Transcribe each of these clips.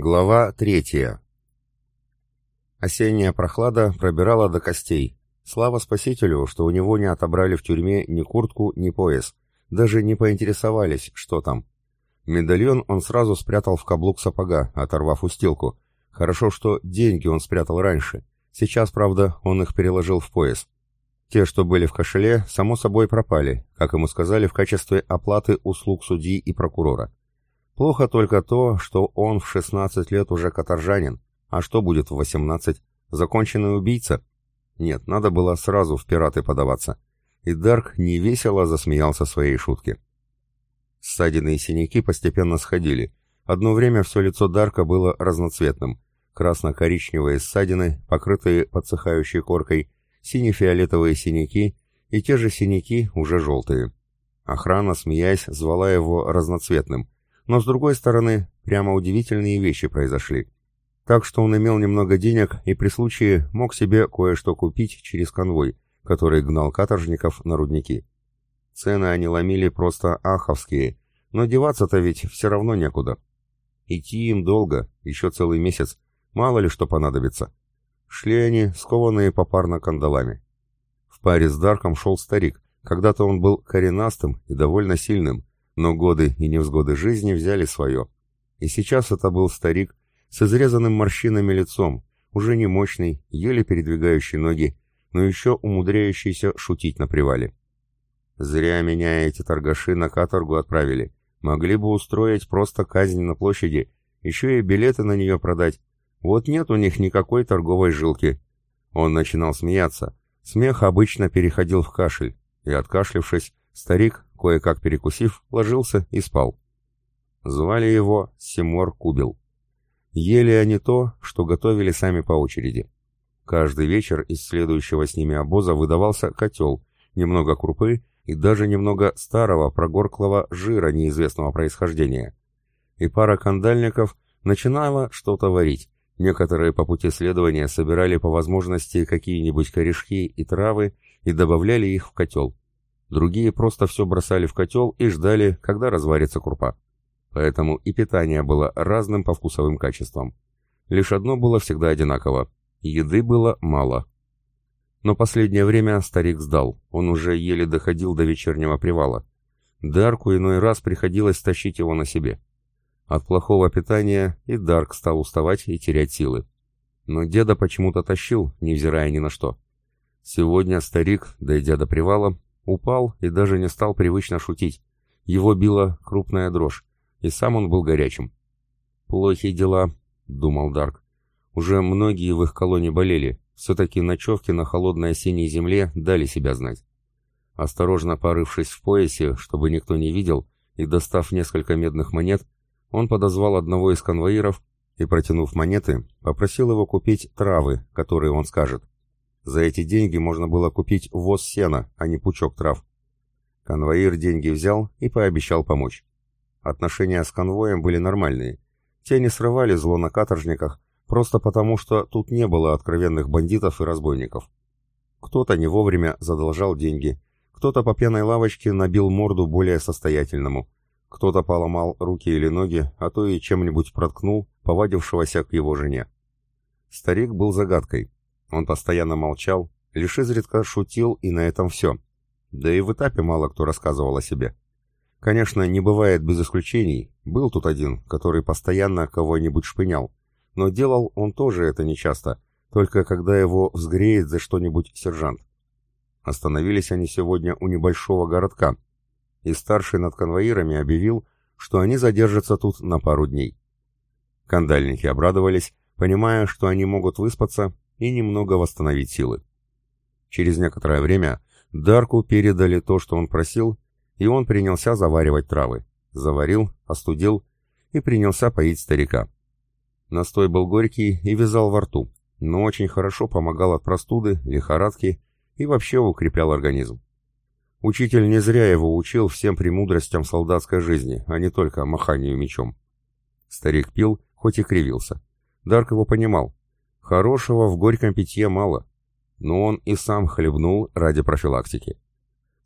Глава третья. Осенняя прохлада пробирала до костей. Слава спасителю, что у него не отобрали в тюрьме ни куртку, ни пояс. Даже не поинтересовались, что там. Медальон он сразу спрятал в каблук сапога, оторвав устилку. Хорошо, что деньги он спрятал раньше. Сейчас, правда, он их переложил в пояс. Те, что были в кошеле, само собой пропали, как ему сказали в качестве оплаты услуг судьи и прокурора. Плохо только то, что он в 16 лет уже каторжанин, а что будет в 18? Законченный убийца? Нет, надо было сразу в пираты подаваться. И Дарк невесело засмеялся своей шутке. Ссадины и синяки постепенно сходили. Одно время все лицо Дарка было разноцветным. Красно-коричневые ссадины, покрытые подсыхающей коркой, сине-фиолетовые синяки и те же синяки уже желтые. Охрана, смеясь, звала его разноцветным – но с другой стороны, прямо удивительные вещи произошли. Так что он имел немного денег и при случае мог себе кое-что купить через конвой, который гнал каторжников на рудники. Цены они ломили просто аховские, но деваться-то ведь все равно некуда. Идти им долго, еще целый месяц, мало ли что понадобится. Шли они, скованные попарно кандалами. В паре с Дарком шел старик, когда-то он был коренастым и довольно сильным, но годы и невзгоды жизни взяли свое. И сейчас это был старик с изрезанным морщинами лицом, уже не мощный, еле передвигающий ноги, но еще умудряющийся шутить на привале. «Зря меня эти торгаши на каторгу отправили. Могли бы устроить просто казнь на площади, еще и билеты на нее продать. Вот нет у них никакой торговой жилки». Он начинал смеяться. Смех обычно переходил в кашель, и, откашлившись, старик Кое-как перекусив, ложился и спал. Звали его Симор Кубил. Ели они то, что готовили сами по очереди. Каждый вечер из следующего с ними обоза выдавался котел, немного крупы и даже немного старого прогорклого жира неизвестного происхождения. И пара кандальников начинала что-то варить. Некоторые по пути следования собирали по возможности какие-нибудь корешки и травы и добавляли их в котел. Другие просто все бросали в котел и ждали, когда разварится крупа. Поэтому и питание было разным по вкусовым качествам. Лишь одно было всегда одинаково. Еды было мало. Но последнее время старик сдал, он уже еле доходил до вечернего привала. Дарку иной раз приходилось тащить его на себе. От плохого питания и Дарк стал уставать и терять силы. Но деда почему-то тащил, невзирая ни на что. Сегодня старик, дойдя до привала, Упал и даже не стал привычно шутить. Его била крупная дрожь, и сам он был горячим. «Плохие дела», — думал Дарк. «Уже многие в их колонии болели. Все-таки ночевки на холодной осенней земле дали себя знать». Осторожно порывшись в поясе, чтобы никто не видел, и достав несколько медных монет, он подозвал одного из конвоиров и, протянув монеты, попросил его купить травы, которые он скажет. За эти деньги можно было купить воз сена, а не пучок трав. Конвоир деньги взял и пообещал помочь. Отношения с конвоем были нормальные. Те не срывали зло на каторжниках, просто потому что тут не было откровенных бандитов и разбойников. Кто-то не вовремя задолжал деньги, кто-то по пьяной лавочке набил морду более состоятельному, кто-то поломал руки или ноги, а то и чем-нибудь проткнул повадившегося к его жене. Старик был загадкой, он постоянно молчал, лишь изредка шутил, и на этом все. Да и в этапе мало кто рассказывал о себе. Конечно, не бывает без исключений, был тут один, который постоянно кого-нибудь шпынял. Но делал он тоже это нечасто, только когда его взгреет за что-нибудь сержант. Остановились они сегодня у небольшого городка, и старший над конвоирами объявил, что они задержатся тут на пару дней. Кандальники обрадовались, понимая, что они могут выспаться и немного восстановить силы. Через некоторое время Дарку передали то, что он просил, и он принялся заваривать травы. Заварил, остудил и принялся поить старика. Настой был горький и вязал во рту, но очень хорошо помогал от простуды, лихорадки и вообще укреплял организм. Учитель не зря его учил всем премудростям солдатской жизни, а не только маханию мечом. Старик пил, хоть и кривился. Дарк его понимал. Хорошего в горьком питье мало, но он и сам хлебнул ради профилактики.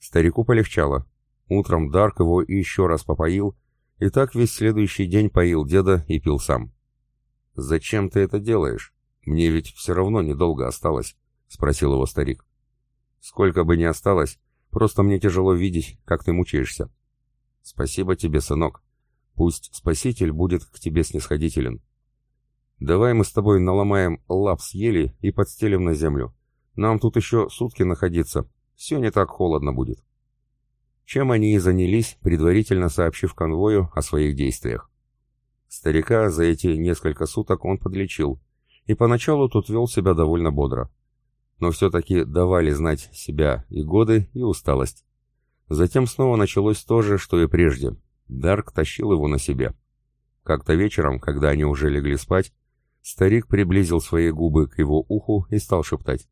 Старику полегчало. Утром Дарк его еще раз попоил, и так весь следующий день поил деда и пил сам. «Зачем ты это делаешь? Мне ведь все равно недолго осталось», — спросил его старик. «Сколько бы ни осталось, просто мне тяжело видеть, как ты мучаешься». «Спасибо тебе, сынок. Пусть Спаситель будет к тебе снисходителен. Давай мы с тобой наломаем лап с ели и подстелим на землю. Нам тут еще сутки находиться. Все не так холодно будет. Чем они и занялись, предварительно сообщив конвою о своих действиях. Старика за эти несколько суток он подлечил, и поначалу тут вел себя довольно бодро. Но все-таки давали знать себя и годы, и усталость. Затем снова началось то же, что и прежде. Дарк тащил его на себе. Как-то вечером, когда они уже легли спать, Старик приблизил свои губы к его уху и стал шептать.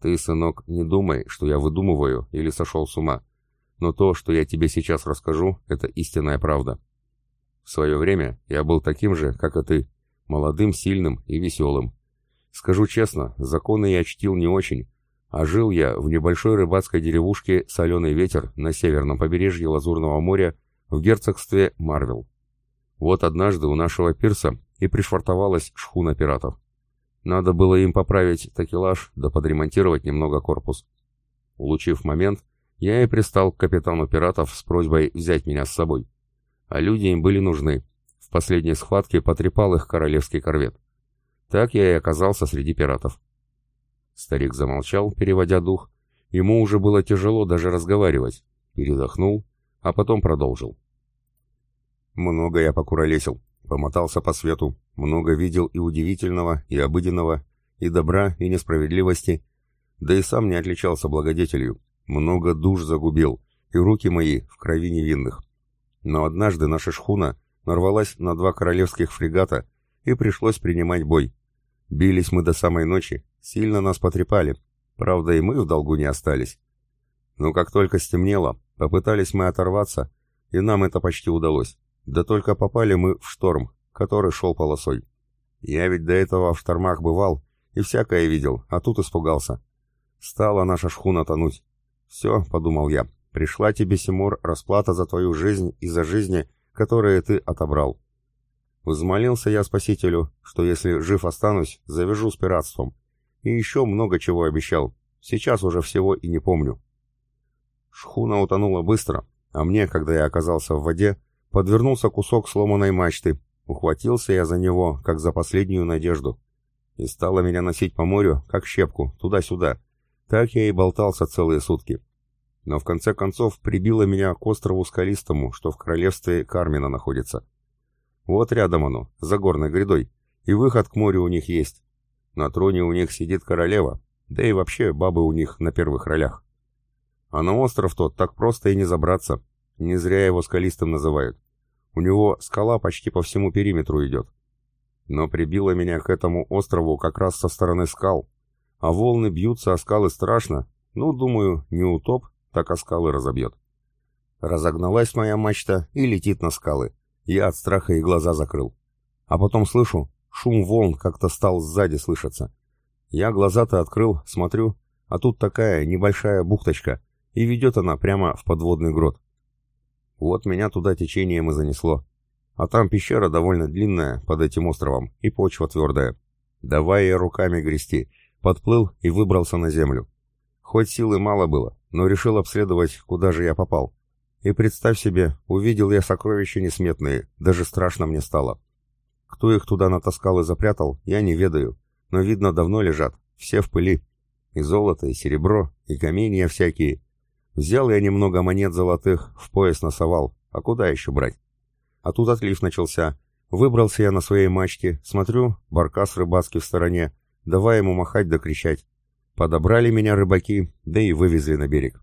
«Ты, сынок, не думай, что я выдумываю или сошел с ума. Но то, что я тебе сейчас расскажу, это истинная правда. В свое время я был таким же, как и ты, молодым, сильным и веселым. Скажу честно, законы я чтил не очень, а жил я в небольшой рыбацкой деревушке «Соленый ветер» на северном побережье Лазурного моря в герцогстве Марвел. Вот однажды у нашего пирса и пришвартовалась шхуна пиратов. Надо было им поправить такелаж да подремонтировать немного корпус. Улучив момент, я и пристал к капитану пиратов с просьбой взять меня с собой. А люди им были нужны. В последней схватке потрепал их королевский корвет. Так я и оказался среди пиратов. Старик замолчал, переводя дух. Ему уже было тяжело даже разговаривать. Передохнул, а потом продолжил. Много я покуролесил. Помотался по свету, много видел и удивительного, и обыденного, и добра, и несправедливости, да и сам не отличался благодетелью, много душ загубил, и руки мои в крови невинных. Но однажды наша шхуна нарвалась на два королевских фрегата, и пришлось принимать бой. Бились мы до самой ночи, сильно нас потрепали, правда и мы в долгу не остались. Но как только стемнело, попытались мы оторваться, и нам это почти удалось. Да только попали мы в шторм, который шел полосой. Я ведь до этого в штормах бывал и всякое видел, а тут испугался. Стала наша шхуна тонуть. Все, подумал я, пришла тебе, Симур, расплата за твою жизнь и за жизни, которые ты отобрал. Взмолился я спасителю, что если жив останусь, завяжу с пиратством. И еще много чего обещал. Сейчас уже всего и не помню. Шхуна утонула быстро, а мне, когда я оказался в воде, Подвернулся кусок сломанной мачты. Ухватился я за него, как за последнюю надежду. И стало меня носить по морю, как щепку, туда-сюда. Так я и болтался целые сутки. Но в конце концов прибило меня к острову Скалистому, что в королевстве Кармина находится. Вот рядом оно, за горной грядой. И выход к морю у них есть. На троне у них сидит королева, да и вообще бабы у них на первых ролях. А на остров тот так просто и не забраться. Не зря его скалистым называют. У него скала почти по всему периметру идет. Но прибило меня к этому острову как раз со стороны скал. А волны бьются о скалы страшно. Ну, думаю, не утоп, так о скалы разобьет. Разогналась моя мачта и летит на скалы. Я от страха и глаза закрыл. А потом слышу, шум волн как-то стал сзади слышаться. Я глаза-то открыл, смотрю, а тут такая небольшая бухточка, и ведет она прямо в подводный грот. Вот меня туда течением и занесло. А там пещера довольно длинная, под этим островом, и почва твердая. Давай я руками грести. Подплыл и выбрался на землю. Хоть силы мало было, но решил обследовать, куда же я попал. И представь себе, увидел я сокровища несметные, даже страшно мне стало. Кто их туда натаскал и запрятал, я не ведаю, но видно давно лежат, все в пыли. И золото, и серебро, и каменья всякие, Взял я немного монет золотых, в пояс носовал. А куда еще брать? А тут отлив начался. Выбрался я на своей мачте, смотрю, баркас рыбацкий в стороне, давай ему махать да кричать. Подобрали меня рыбаки, да и вывезли на берег.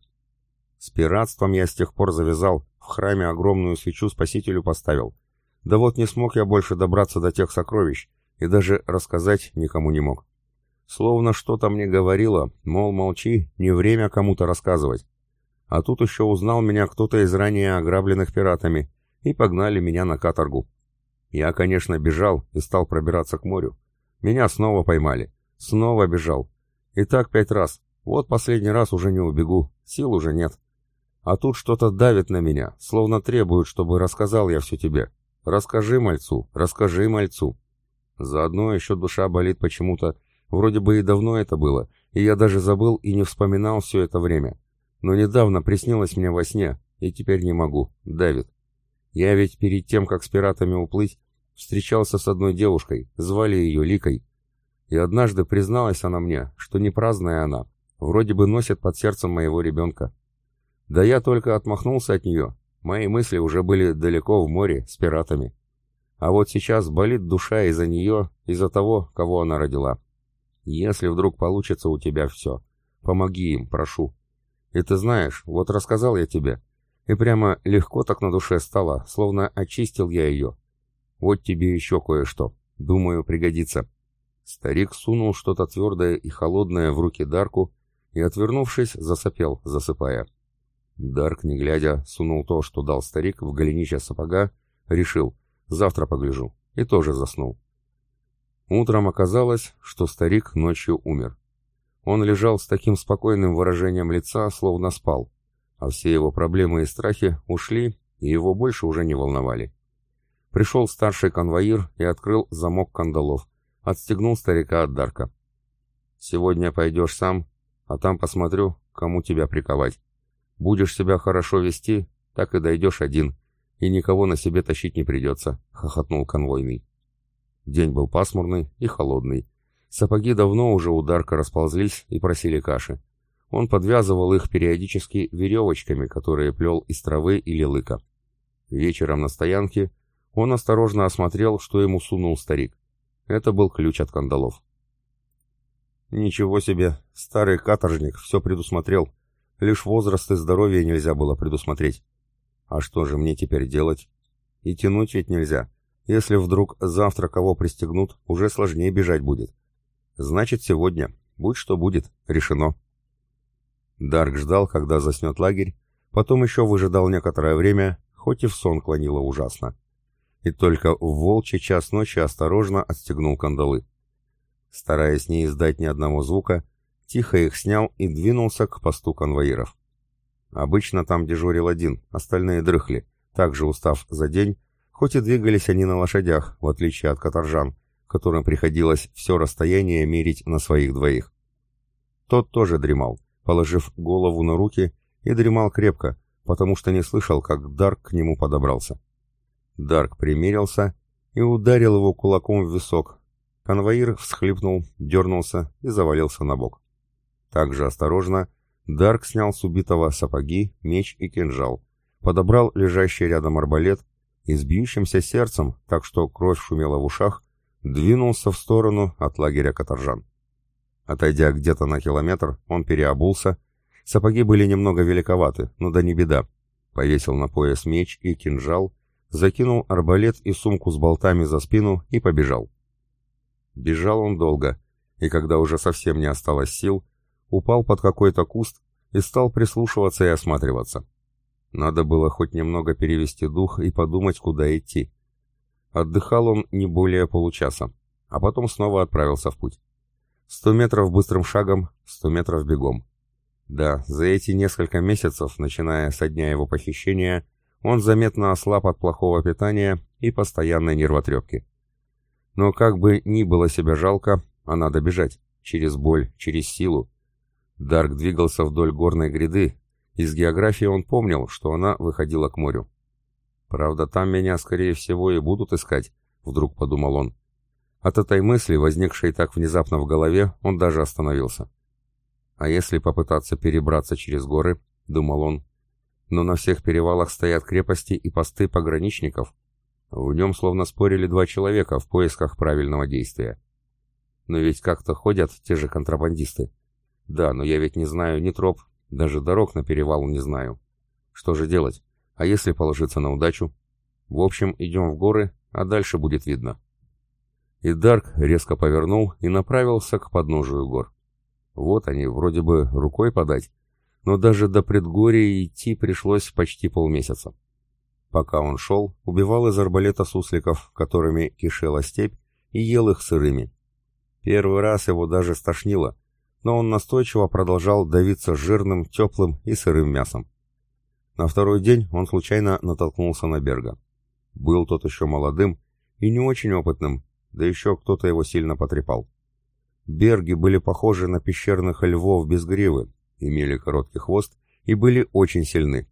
С пиратством я с тех пор завязал, в храме огромную свечу спасителю поставил. Да вот не смог я больше добраться до тех сокровищ, и даже рассказать никому не мог. Словно что-то мне говорило, мол, молчи, не время кому-то рассказывать. А тут еще узнал меня кто-то из ранее ограбленных пиратами, и погнали меня на каторгу. Я, конечно, бежал и стал пробираться к морю. Меня снова поймали. Снова бежал. И так пять раз. Вот последний раз уже не убегу, сил уже нет. А тут что-то давит на меня, словно требует, чтобы рассказал я все тебе. Расскажи мальцу, расскажи мальцу. Заодно еще душа болит почему-то. Вроде бы и давно это было, и я даже забыл и не вспоминал все это время. Но недавно приснилось мне во сне, и теперь не могу. Давит. Я ведь перед тем, как с пиратами уплыть, встречался с одной девушкой, звали ее Ликой. И однажды призналась она мне, что не праздная она, вроде бы носит под сердцем моего ребенка. Да я только отмахнулся от нее, мои мысли уже были далеко в море с пиратами. А вот сейчас болит душа из-за нее, из-за того, кого она родила. Если вдруг получится у тебя все, помоги им, прошу. И ты знаешь, вот рассказал я тебе. И прямо легко так на душе стало, словно очистил я ее. Вот тебе еще кое-что. Думаю, пригодится. Старик сунул что-то твердое и холодное в руки Дарку и, отвернувшись, засопел, засыпая. Дарк, не глядя, сунул то, что дал старик, в голенище сапога, решил «завтра погляжу» и тоже заснул. Утром оказалось, что старик ночью умер. Он лежал с таким спокойным выражением лица, словно спал, а все его проблемы и страхи ушли, и его больше уже не волновали. Пришел старший конвоир и открыл замок кандалов, отстегнул старика от Дарка. «Сегодня пойдешь сам, а там посмотрю, кому тебя приковать. Будешь себя хорошо вести, так и дойдешь один, и никого на себе тащить не придется», — хохотнул конвойный. День был пасмурный и холодный, Сапоги давно уже ударка расползлись и просили каши. Он подвязывал их периодически веревочками, которые плел из травы или лыка. Вечером на стоянке он осторожно осмотрел, что ему сунул старик. Это был ключ от кандалов. Ничего себе, старый каторжник все предусмотрел. Лишь возраст и здоровье нельзя было предусмотреть. А что же мне теперь делать? И тянуть ведь нельзя. Если вдруг завтра кого пристегнут, уже сложнее бежать будет. Значит, сегодня. Будь что будет. Решено. Дарк ждал, когда заснет лагерь, потом еще выжидал некоторое время, хоть и в сон клонило ужасно. И только в волчий час ночи осторожно отстегнул кандалы. Стараясь не издать ни одного звука, тихо их снял и двинулся к посту конвоиров. Обычно там дежурил один, остальные дрыхли, также устав за день, хоть и двигались они на лошадях, в отличие от каторжан, которым приходилось все расстояние мерить на своих двоих. Тот тоже дремал, положив голову на руки, и дремал крепко, потому что не слышал, как Дарк к нему подобрался. Дарк примерился и ударил его кулаком в висок. Конвоир всхлипнул, дернулся и завалился на бок. Так же осторожно Дарк снял с убитого сапоги, меч и кинжал, подобрал лежащий рядом арбалет и с бьющимся сердцем, так что кровь шумела в ушах, двинулся в сторону от лагеря каторжан. Отойдя где-то на километр, он переобулся. Сапоги были немного великоваты, но да не беда. Повесил на пояс меч и кинжал, закинул арбалет и сумку с болтами за спину и побежал. Бежал он долго, и когда уже совсем не осталось сил, упал под какой-то куст и стал прислушиваться и осматриваться. Надо было хоть немного перевести дух и подумать, куда идти. Отдыхал он не более получаса, а потом снова отправился в путь. Сто метров быстрым шагом, сто метров бегом. Да, за эти несколько месяцев, начиная со дня его похищения, он заметно ослаб от плохого питания и постоянной нервотрепки. Но как бы ни было себя жалко, а надо бежать, через боль, через силу. Дарк двигался вдоль горной гряды, из географии он помнил, что она выходила к морю. Правда, там меня, скорее всего, и будут искать, вдруг подумал он. От этой мысли, возникшей так внезапно в голове, он даже остановился. А если попытаться перебраться через горы, думал он, но на всех перевалах стоят крепости и посты пограничников. В нем словно спорили два человека в поисках правильного действия. Но ведь как-то ходят те же контрабандисты. Да, но я ведь не знаю ни троп, даже дорог на перевал не знаю. Что же делать? А если положиться на удачу? В общем, идем в горы, а дальше будет видно. И Дарк резко повернул и направился к подножию гор. Вот они, вроде бы, рукой подать, но даже до предгорья идти пришлось почти полмесяца. Пока он шел, убивал из арбалета сусликов, которыми кишела степь, и ел их сырыми. Первый раз его даже стошнило, но он настойчиво продолжал давиться жирным, теплым и сырым мясом. На второй день он случайно натолкнулся на Берга. Был тот еще молодым и не очень опытным, да еще кто-то его сильно потрепал. Берги были похожи на пещерных львов без гривы, имели короткий хвост и были очень сильны.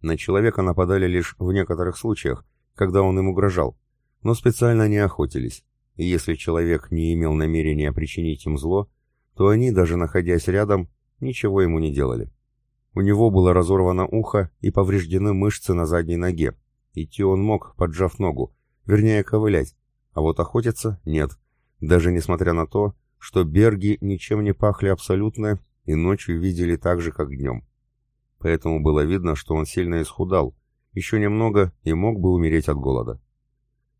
На человека нападали лишь в некоторых случаях, когда он им угрожал, но специально не охотились. И если человек не имел намерения причинить им зло, то они, даже находясь рядом, ничего ему не делали. У него было разорвано ухо и повреждены мышцы на задней ноге. Идти он мог, поджав ногу, вернее ковылять, а вот охотиться — нет. Даже несмотря на то, что берги ничем не пахли абсолютно и ночью видели так же, как днем. Поэтому было видно, что он сильно исхудал, еще немного и мог бы умереть от голода.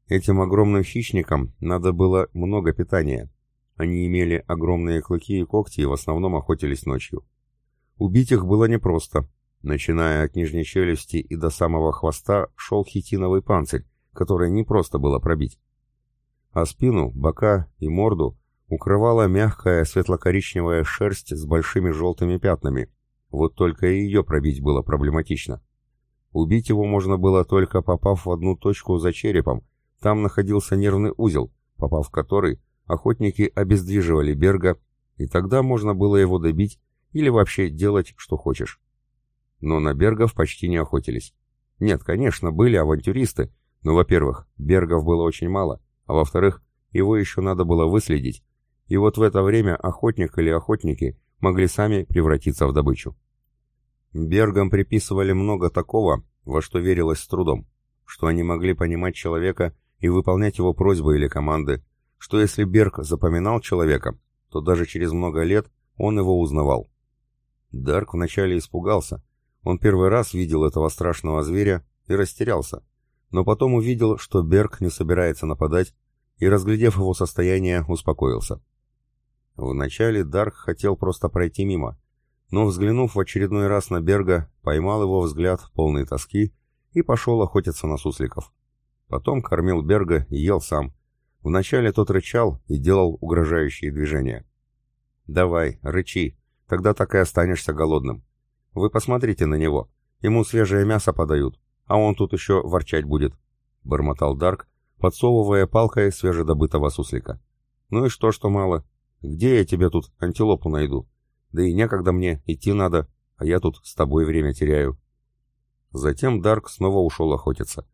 Этим огромным хищникам надо было много питания. Они имели огромные клыки и когти и в основном охотились ночью. Убить их было непросто. Начиная от нижней челюсти и до самого хвоста шел хитиновый панцирь, который непросто было пробить. А спину, бока и морду укрывала мягкая светло-коричневая шерсть с большими желтыми пятнами. Вот только и ее пробить было проблематично. Убить его можно было только попав в одну точку за черепом. Там находился нервный узел, попав в который, охотники обездвиживали Берга, и тогда можно было его добить или вообще делать, что хочешь. Но на Бергов почти не охотились. Нет, конечно, были авантюристы, но, во-первых, Бергов было очень мало, а во-вторых, его еще надо было выследить, и вот в это время охотник или охотники могли сами превратиться в добычу. Бергам приписывали много такого, во что верилось с трудом, что они могли понимать человека и выполнять его просьбы или команды, что если Берг запоминал человека, то даже через много лет он его узнавал. Дарк вначале испугался. Он первый раз видел этого страшного зверя и растерялся. Но потом увидел, что Берг не собирается нападать, и, разглядев его состояние, успокоился. Вначале Дарк хотел просто пройти мимо, но, взглянув в очередной раз на Берга, поймал его взгляд полной тоски и пошел охотиться на сусликов. Потом кормил Берга и ел сам. Вначале тот рычал и делал угрожающие движения. «Давай, рычи!» Тогда так и останешься голодным. Вы посмотрите на него. Ему свежее мясо подают, а он тут еще ворчать будет», — бормотал Дарк, подсовывая палкой свежедобытого суслика. «Ну и что, что мало? Где я тебе тут антилопу найду? Да и некогда мне, идти надо, а я тут с тобой время теряю». Затем Дарк снова ушел охотиться.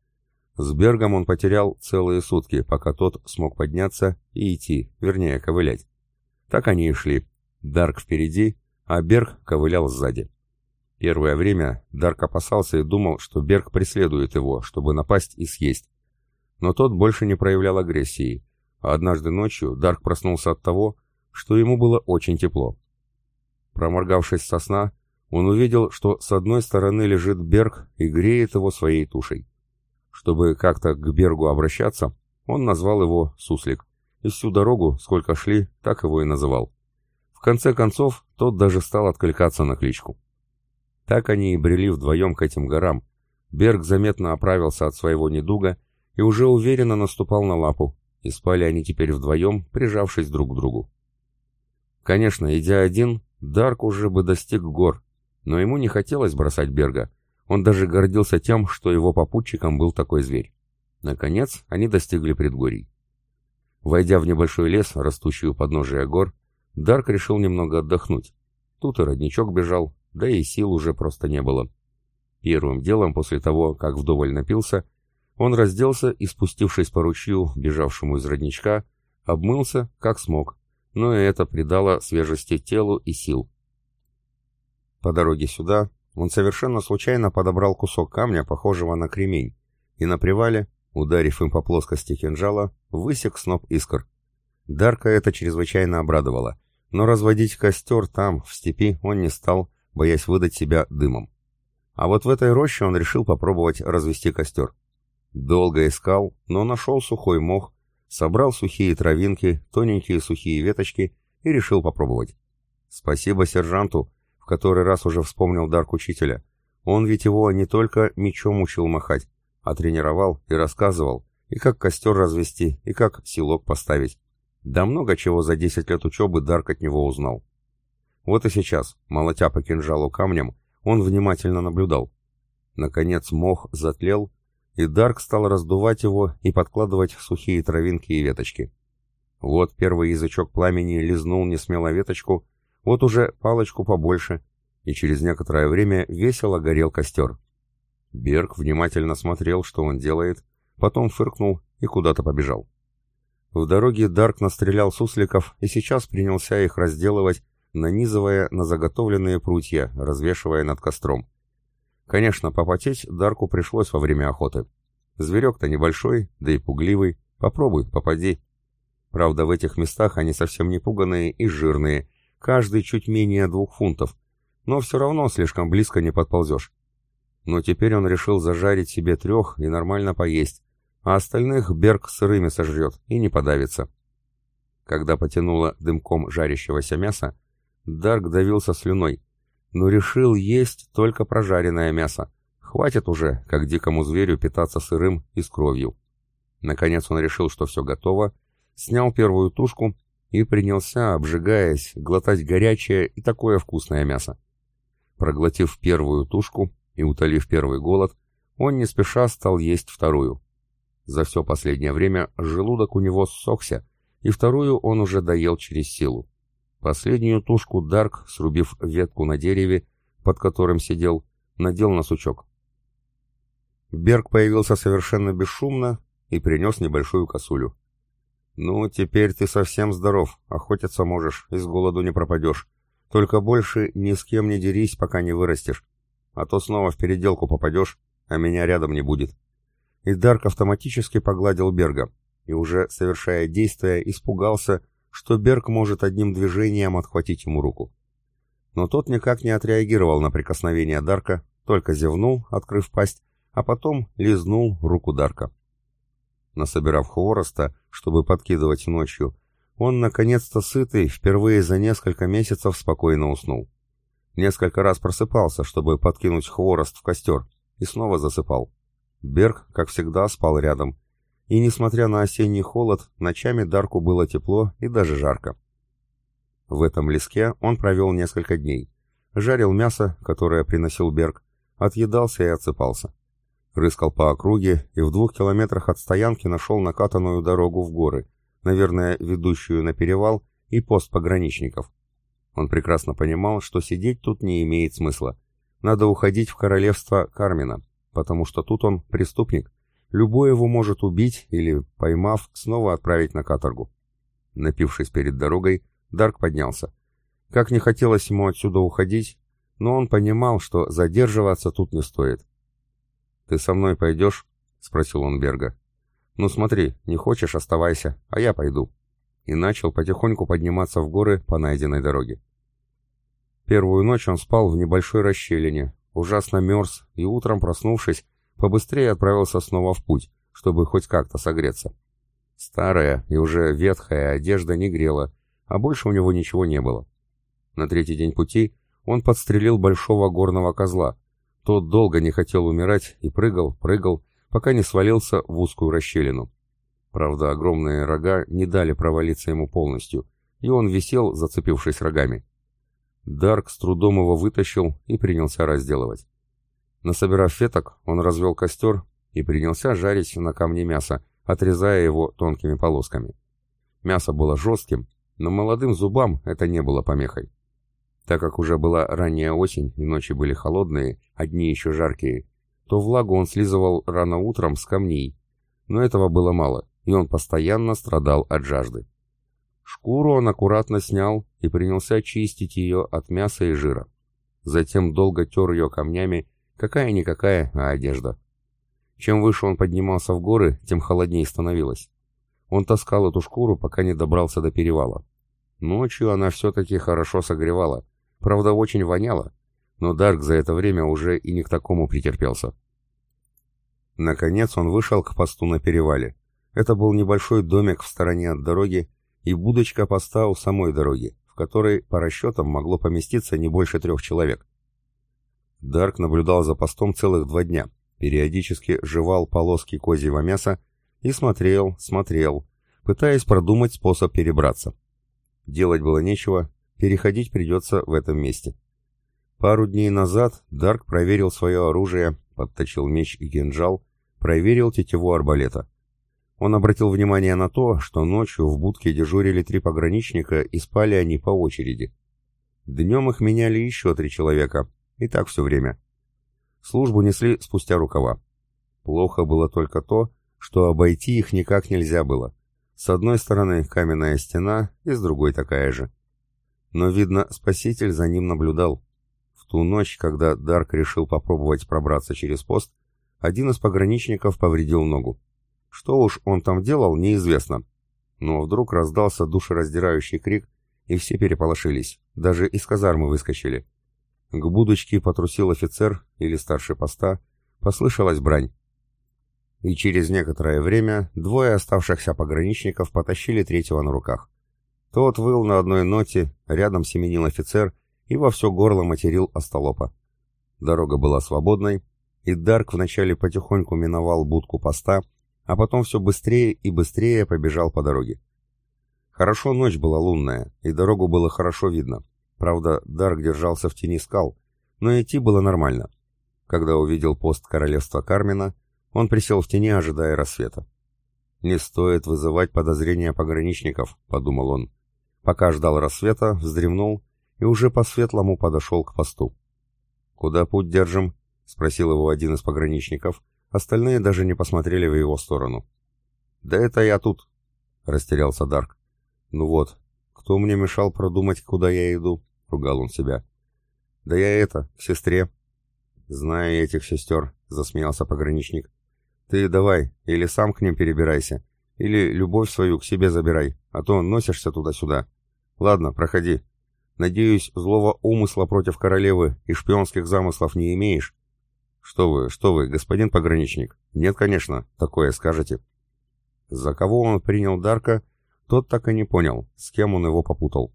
С Бергом он потерял целые сутки, пока тот смог подняться и идти, вернее, ковылять. Так они и шли, Дарк впереди, а Берг ковылял сзади. Первое время Дарк опасался и думал, что Берг преследует его, чтобы напасть и съесть. Но тот больше не проявлял агрессии, а однажды ночью Дарк проснулся от того, что ему было очень тепло. Проморгавшись со сна, он увидел, что с одной стороны лежит Берг и греет его своей тушей. Чтобы как-то к Бергу обращаться, он назвал его Суслик, и всю дорогу, сколько шли, так его и называл. В конце концов, тот даже стал откликаться на кличку. Так они и брели вдвоем к этим горам. Берг заметно оправился от своего недуга и уже уверенно наступал на лапу, и спали они теперь вдвоем, прижавшись друг к другу. Конечно, идя один, Дарк уже бы достиг гор, но ему не хотелось бросать Берга. Он даже гордился тем, что его попутчиком был такой зверь. Наконец, они достигли предгорий. Войдя в небольшой лес, растущий у подножия гор, Дарк решил немного отдохнуть. Тут и родничок бежал, да и сил уже просто не было. Первым делом, после того, как вдоволь напился, он разделся и, спустившись по ручью, бежавшему из родничка, обмылся, как смог, но и это придало свежести телу и сил. По дороге сюда он совершенно случайно подобрал кусок камня, похожего на кремень, и на привале, ударив им по плоскости кинжала, высек сноп искр. Дарка это чрезвычайно обрадовало, но разводить костер там, в степи, он не стал, боясь выдать себя дымом. А вот в этой роще он решил попробовать развести костер. Долго искал, но нашел сухой мох, собрал сухие травинки, тоненькие сухие веточки и решил попробовать. Спасибо сержанту, в который раз уже вспомнил Дарк учителя. Он ведь его не только мечом учил махать, а тренировал и рассказывал, и как костер развести, и как селок поставить. Да много чего за 10 лет учебы Дарк от него узнал. Вот и сейчас, молотя по кинжалу камнем, он внимательно наблюдал. Наконец мох затлел, и Дарк стал раздувать его и подкладывать сухие травинки и веточки. Вот первый язычок пламени лизнул несмело веточку, вот уже палочку побольше, и через некоторое время весело горел костер. Берг внимательно смотрел, что он делает, потом фыркнул и куда-то побежал. В дороге Дарк настрелял сусликов и сейчас принялся их разделывать, нанизывая на заготовленные прутья, развешивая над костром. Конечно, попотеть Дарку пришлось во время охоты. Зверек-то небольшой, да и пугливый. Попробуй, попади. Правда, в этих местах они совсем не пуганные и жирные, каждый чуть менее двух фунтов, но все равно слишком близко не подползешь. Но теперь он решил зажарить себе трех и нормально поесть, а остальных Берг сырыми сожрет и не подавится. Когда потянуло дымком жарящегося мяса, Дарк давился слюной, но решил есть только прожаренное мясо. Хватит уже, как дикому зверю, питаться сырым и с кровью. Наконец он решил, что все готово, снял первую тушку и принялся, обжигаясь, глотать горячее и такое вкусное мясо. Проглотив первую тушку и утолив первый голод, он не спеша стал есть вторую. За все последнее время желудок у него ссохся, и вторую он уже доел через силу. Последнюю тушку Дарк, срубив ветку на дереве, под которым сидел, надел на сучок. Берг появился совершенно бесшумно и принес небольшую косулю. «Ну, теперь ты совсем здоров, охотиться можешь, из с голоду не пропадешь. Только больше ни с кем не дерись, пока не вырастешь, а то снова в переделку попадешь, а меня рядом не будет» и Дарк автоматически погладил Берга, и уже совершая действие, испугался, что Берг может одним движением отхватить ему руку. Но тот никак не отреагировал на прикосновение Дарка, только зевнул, открыв пасть, а потом лизнул руку Дарка. Насобирав хвороста, чтобы подкидывать ночью, он, наконец-то сытый, впервые за несколько месяцев спокойно уснул. Несколько раз просыпался, чтобы подкинуть хворост в костер, и снова засыпал. Берг, как всегда, спал рядом. И, несмотря на осенний холод, ночами Дарку было тепло и даже жарко. В этом леске он провел несколько дней. Жарил мясо, которое приносил Берг, отъедался и отсыпался. Рыскал по округе и в двух километрах от стоянки нашел накатанную дорогу в горы, наверное, ведущую на перевал и пост пограничников. Он прекрасно понимал, что сидеть тут не имеет смысла. Надо уходить в королевство Кармина, потому что тут он преступник. Любой его может убить или, поймав, снова отправить на каторгу. Напившись перед дорогой, Дарк поднялся. Как не хотелось ему отсюда уходить, но он понимал, что задерживаться тут не стоит. «Ты со мной пойдешь?» — спросил он Берга. «Ну смотри, не хочешь — оставайся, а я пойду». И начал потихоньку подниматься в горы по найденной дороге. Первую ночь он спал в небольшой расщелине, Ужасно мерз и утром, проснувшись, побыстрее отправился снова в путь, чтобы хоть как-то согреться. Старая и уже ветхая одежда не грела, а больше у него ничего не было. На третий день пути он подстрелил большого горного козла. Тот долго не хотел умирать и прыгал, прыгал, пока не свалился в узкую расщелину. Правда, огромные рога не дали провалиться ему полностью, и он висел, зацепившись рогами. Дарк с трудом его вытащил и принялся разделывать. Насобирав феток, он развел костер и принялся жарить на камне мясо, отрезая его тонкими полосками. Мясо было жестким, но молодым зубам это не было помехой. Так как уже была ранняя осень и ночи были холодные, а дни еще жаркие, то влагу он слизывал рано утром с камней, но этого было мало, и он постоянно страдал от жажды. Шкуру он аккуратно снял и принялся очистить ее от мяса и жира. Затем долго тер ее камнями, какая-никакая, а одежда. Чем выше он поднимался в горы, тем холоднее становилось. Он таскал эту шкуру, пока не добрался до перевала. Ночью она все-таки хорошо согревала, правда очень воняла, но Дарк за это время уже и не к такому претерпелся. Наконец он вышел к посту на перевале. Это был небольшой домик в стороне от дороги, и будочка поста у самой дороги, в которой, по расчетам, могло поместиться не больше трех человек. Дарк наблюдал за постом целых два дня, периодически жевал полоски козьего мяса и смотрел, смотрел, пытаясь продумать способ перебраться. Делать было нечего, переходить придется в этом месте. Пару дней назад Дарк проверил свое оружие, подточил меч и кинжал, проверил тетиву арбалета — он обратил внимание на то, что ночью в будке дежурили три пограничника и спали они по очереди. Днем их меняли еще три человека, и так все время. Службу несли спустя рукава. Плохо было только то, что обойти их никак нельзя было. С одной стороны каменная стена, и с другой такая же. Но, видно, спаситель за ним наблюдал. В ту ночь, когда Дарк решил попробовать пробраться через пост, один из пограничников повредил ногу. Что уж он там делал, неизвестно. Но вдруг раздался душераздирающий крик, и все переполошились, даже из казармы выскочили. К будочке потрусил офицер или старший поста, послышалась брань. И через некоторое время двое оставшихся пограничников потащили третьего на руках. Тот выл на одной ноте, рядом семенил офицер и во все горло материл остолопа. Дорога была свободной, и Дарк вначале потихоньку миновал будку поста, а потом все быстрее и быстрее побежал по дороге. Хорошо ночь была лунная, и дорогу было хорошо видно. Правда, Дарк держался в тени скал, но идти было нормально. Когда увидел пост королевства Кармина, он присел в тени, ожидая рассвета. «Не стоит вызывать подозрения пограничников», — подумал он. Пока ждал рассвета, вздремнул и уже по-светлому подошел к посту. «Куда путь держим?» — спросил его один из пограничников, Остальные даже не посмотрели в его сторону. «Да это я тут», — растерялся Дарк. «Ну вот, кто мне мешал продумать, куда я иду?» — ругал он себя. «Да я это, к сестре». «Знаю этих сестер», — засмеялся пограничник. «Ты давай, или сам к ним перебирайся, или любовь свою к себе забирай, а то носишься туда-сюда. Ладно, проходи. Надеюсь, злого умысла против королевы и шпионских замыслов не имеешь?» «Что вы, что вы, господин пограничник?» «Нет, конечно, такое скажете». За кого он принял Дарка, тот так и не понял, с кем он его попутал.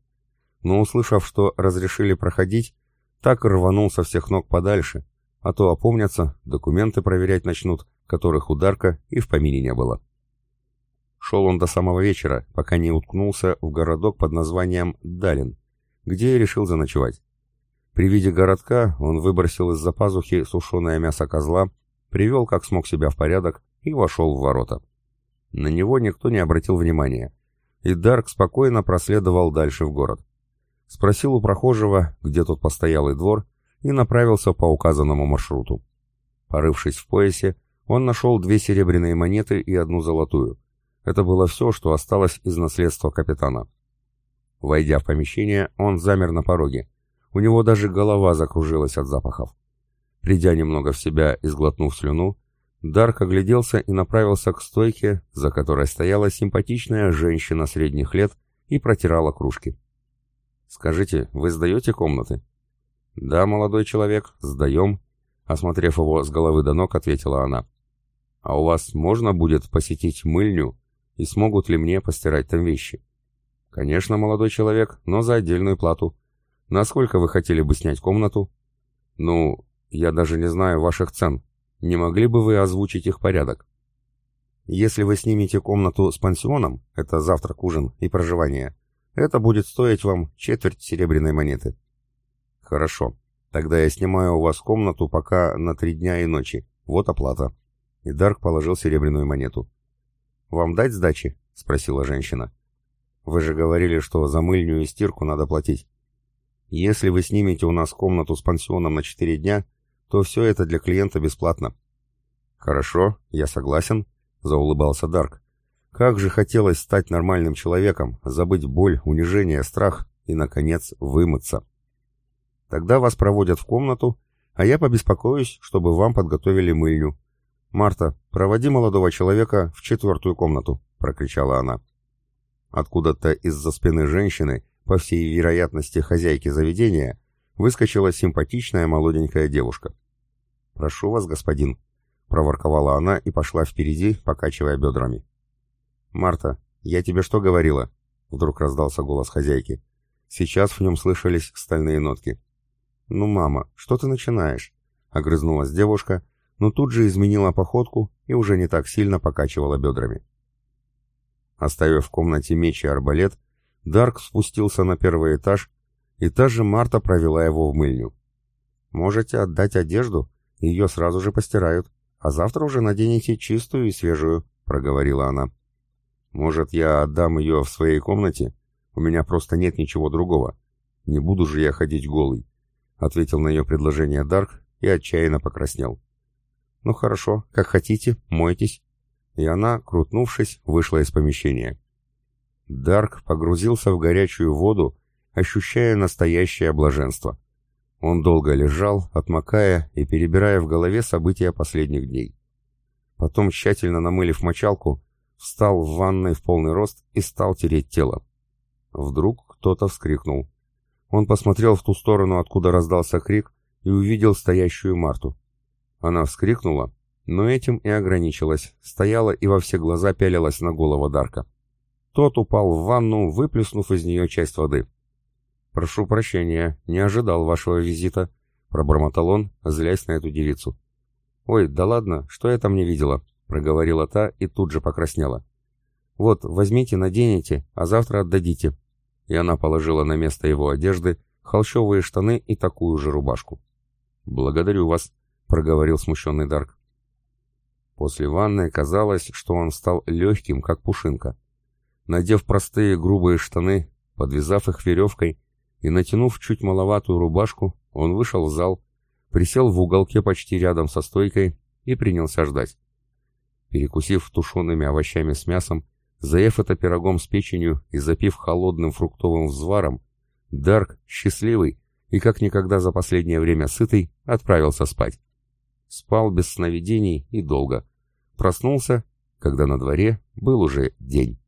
Но услышав, что разрешили проходить, так рванул со всех ног подальше, а то опомнятся, документы проверять начнут, которых у Дарка и в помине не было. Шел он до самого вечера, пока не уткнулся в городок под названием Далин, где решил заночевать. При виде городка он выбросил из-за пазухи сушеное мясо козла, привел как смог себя в порядок и вошел в ворота. На него никто не обратил внимания, и Дарк спокойно проследовал дальше в город. Спросил у прохожего, где тут постоялый двор, и направился по указанному маршруту. Порывшись в поясе, он нашел две серебряные монеты и одну золотую. Это было все, что осталось из наследства капитана. Войдя в помещение, он замер на пороге. У него даже голова закружилась от запахов. Придя немного в себя и сглотнув слюну, Дарк огляделся и направился к стойке, за которой стояла симпатичная женщина средних лет и протирала кружки. «Скажите, вы сдаете комнаты?» «Да, молодой человек, сдаем», — осмотрев его с головы до ног, ответила она. «А у вас можно будет посетить мыльню, и смогут ли мне постирать там вещи?» «Конечно, молодой человек, но за отдельную плату. Насколько вы хотели бы снять комнату? Ну, я даже не знаю ваших цен. Не могли бы вы озвучить их порядок? Если вы снимете комнату с пансионом, это завтрак, ужин и проживание, это будет стоить вам четверть серебряной монеты. Хорошо. Тогда я снимаю у вас комнату пока на три дня и ночи. Вот оплата. И Дарк положил серебряную монету. «Вам дать сдачи?» — спросила женщина. «Вы же говорили, что за мыльню и стирку надо платить». Если вы снимете у нас комнату с пансионом на 4 дня, то все это для клиента бесплатно». «Хорошо, я согласен», — заулыбался Дарк. «Как же хотелось стать нормальным человеком, забыть боль, унижение, страх и, наконец, вымыться». «Тогда вас проводят в комнату, а я побеспокоюсь, чтобы вам подготовили мылью». «Марта, проводи молодого человека в четвертую комнату», — прокричала она. Откуда-то из-за спины женщины — по всей вероятности хозяйки заведения, выскочила симпатичная молоденькая девушка. «Прошу вас, господин», — проворковала она и пошла впереди, покачивая бедрами. «Марта, я тебе что говорила?» — вдруг раздался голос хозяйки. Сейчас в нем слышались стальные нотки. «Ну, мама, что ты начинаешь?» — огрызнулась девушка, но тут же изменила походку и уже не так сильно покачивала бедрами. Оставив в комнате меч и арбалет, Дарк спустился на первый этаж, и та же Марта провела его в мыльню. «Можете отдать одежду, ее сразу же постирают, а завтра уже наденете чистую и свежую», — проговорила она. «Может, я отдам ее в своей комнате? У меня просто нет ничего другого. Не буду же я ходить голый», — ответил на ее предложение Дарк и отчаянно покраснел. «Ну хорошо, как хотите, мойтесь». И она, крутнувшись, вышла из помещения. Дарк погрузился в горячую воду, ощущая настоящее блаженство. Он долго лежал, отмокая и перебирая в голове события последних дней. Потом, тщательно намылив мочалку, встал в ванной в полный рост и стал тереть тело. Вдруг кто-то вскрикнул. Он посмотрел в ту сторону, откуда раздался крик, и увидел стоящую Марту. Она вскрикнула, но этим и ограничилась, стояла и во все глаза пялилась на голову Дарка. Тот упал в ванну, выплеснув из нее часть воды. «Прошу прощения, не ожидал вашего визита», — пробормотал он, злясь на эту девицу. «Ой, да ладно, что я там не видела?» — проговорила та и тут же покраснела. «Вот, возьмите, наденете, а завтра отдадите». И она положила на место его одежды холщовые штаны и такую же рубашку. «Благодарю вас», — проговорил смущенный Дарк. После ванны казалось, что он стал легким, как пушинка. Надев простые грубые штаны, подвязав их веревкой и натянув чуть маловатую рубашку, он вышел в зал, присел в уголке почти рядом со стойкой и принялся ждать. Перекусив тушеными овощами с мясом, заев это пирогом с печенью и запив холодным фруктовым взваром, Дарк, счастливый и как никогда за последнее время сытый, отправился спать. Спал без сновидений и долго. Проснулся, когда на дворе был уже день.